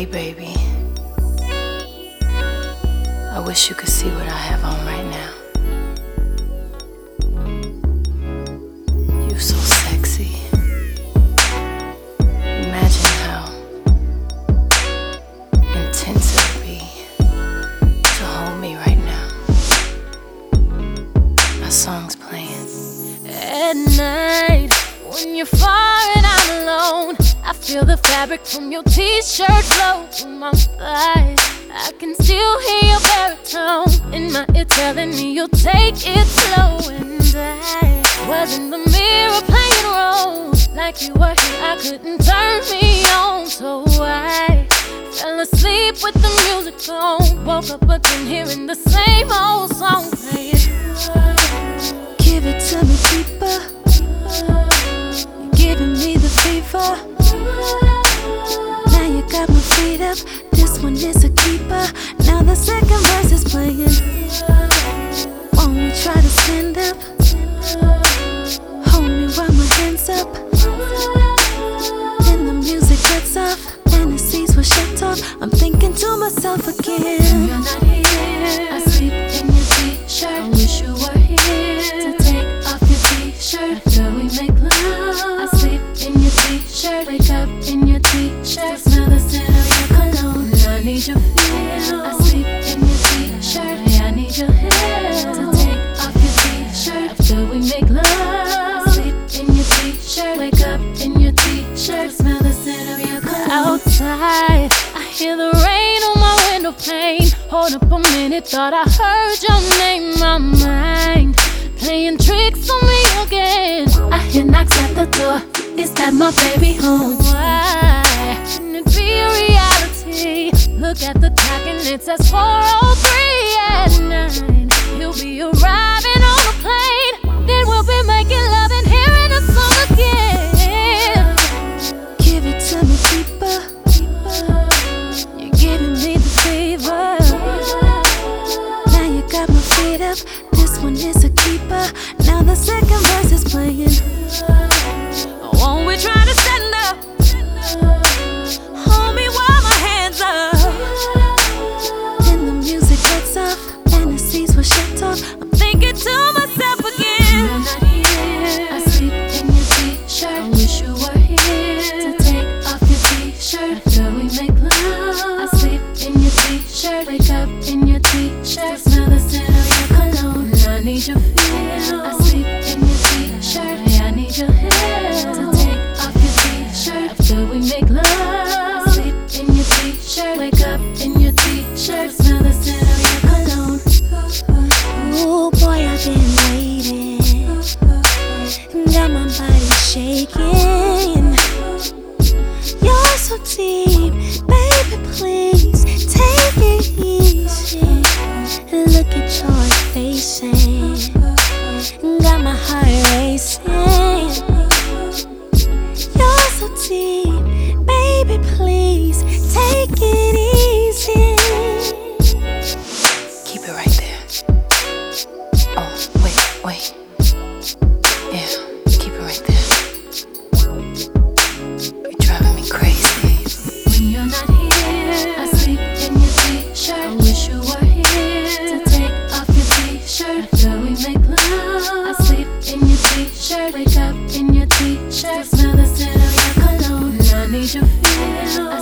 Hey, baby. I wish you could see what I have on right now. You're so sexy. Imagine how intense it would be to hold me right now. My song's playing. At night, when you're far and feel the fabric from your t-shirt flow through my thighs. I can still hear your baritone in my ear telling me you'll take it slow. And I was in the mirror playing roles like you were here. I couldn't turn me on, so I fell asleep with the music on. Woke up again hearing the same old up. This one is a keeper. Now the second verse is playing. Won't we try to stand up? Hold me while my hands up. Then the music cuts off. Fantasies will shut off. I'm thinking to myself again. Hear the rain on my window pane. Hold up a minute, thought I heard your name. My mind playing tricks on me again. I hear knocks at the door. Is that my baby home? Why can it be a reality? Look at the clock and it says 4:03 at night. He'll be arriving on live. This one is a keeper. Now the second verse is playing. Won't we try to stand up? Hold me while my hands up. Then the music cuts off. Fantasies were shut off. I'm thinking to myself again. You're not here. I sleep in your t-shirt. I wish you were here to take off your t-shirt. t-shirt smell the scent of your cologne. Ooh, boy, I've been waiting. Got my body shaking. You're so deep, baby, please Take it easy. Look at your Got my heart racing. You're so deep, baby, please Take it easy Wait. Yeah, keep it right there. You're driving me crazy. When you're not here, I sleep in your t shirt. I wish you were here to take off your t shirt. After we make love, I sleep in your t shirt. Wake up in your t shirt. Smell the scent of your cologne. I need your feel.